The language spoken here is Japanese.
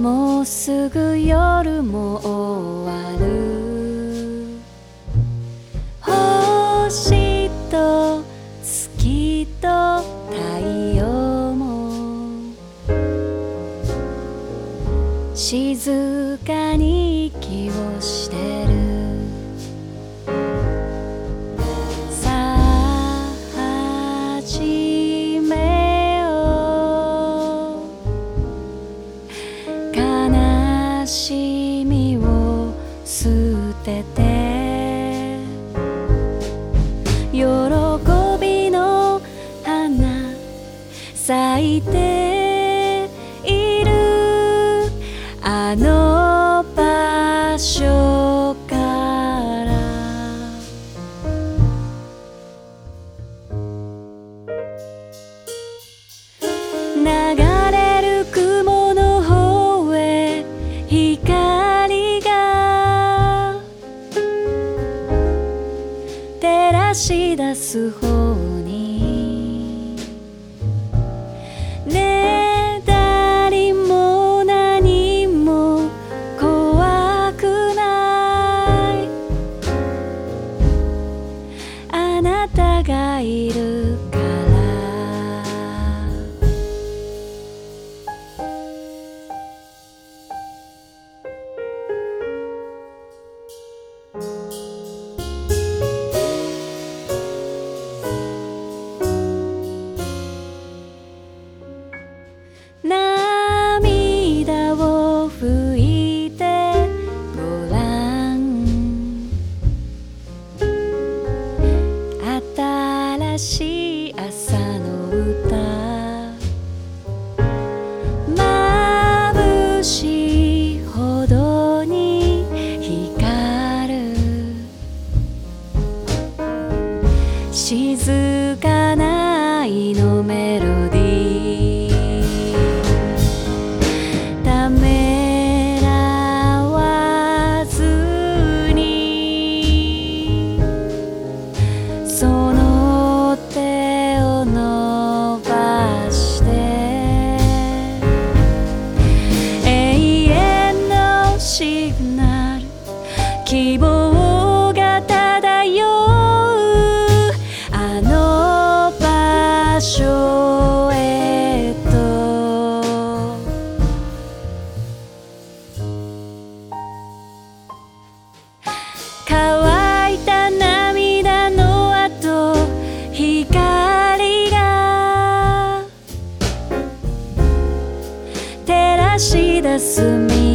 もうすぐ夜も終わる。星と月と太陽も。静かに息をしてる。さあ始てて。喜びの花咲いている。あの照らし出す方に。ねだりも何も怖くない。あなたがいるからづかないのメロディー。休み